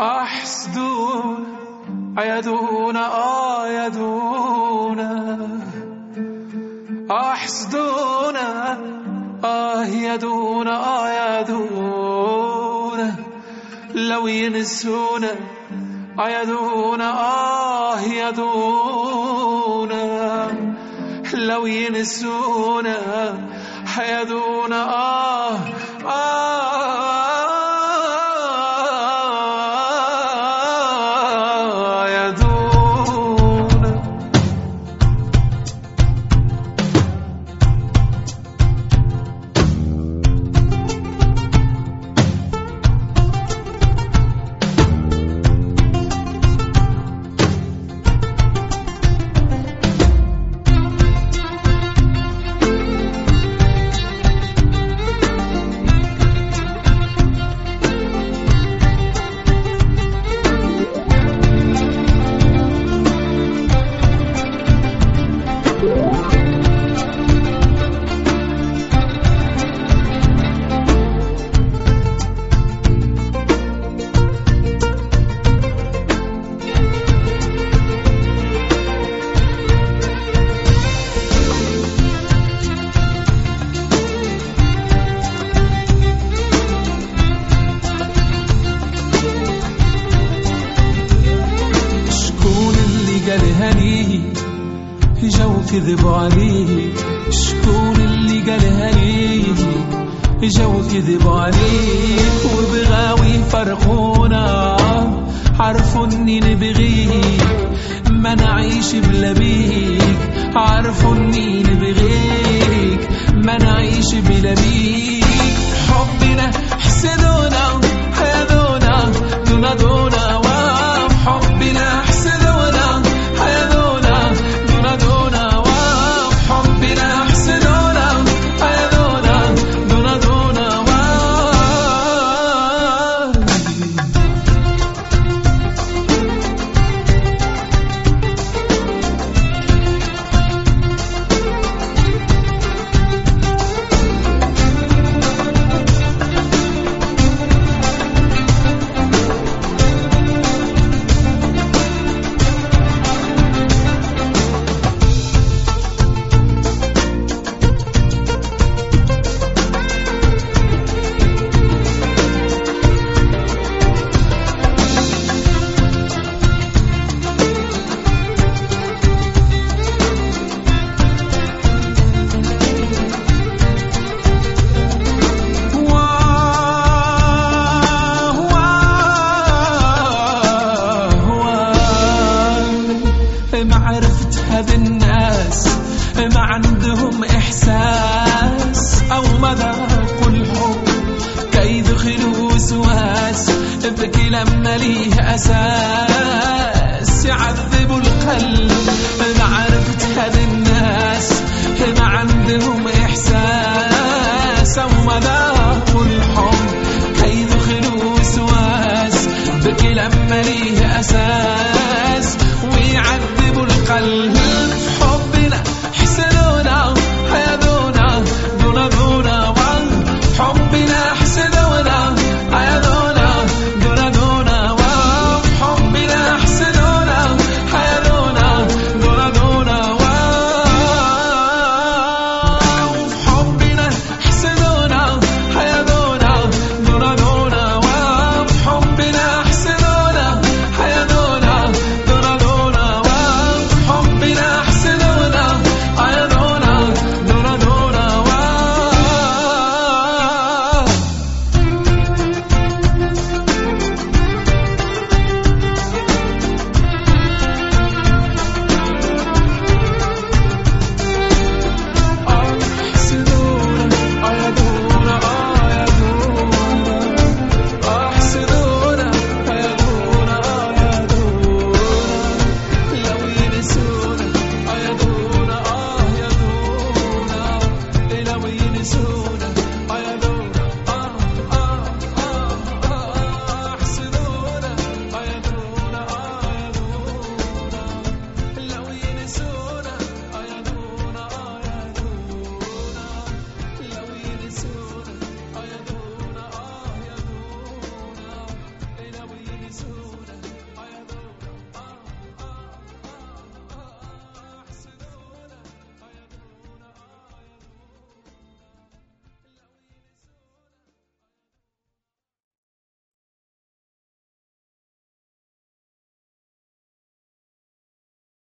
أحسدون عيدون آيدون. أحسدون آيدون آيدون. لو ينسون عيدون آيدون. لو ينسون حيدون آه آه كذبوا عليه شكون اللي قال هنيه جاو كذبوا عليه وبغاو يفرقونا. عرفوا إني نبغيك ما نعيش بلا بيك. عرفوا إني نبغيك ما نعيش بلا بيك. حبنا حسدونا بكلام ما ليه أساس. يعذبوا القلب ما عرفت هذ الناس ما عندهم إحساس. أو الحب كي يدخلوا وسواس بكلام ما ليه أساس.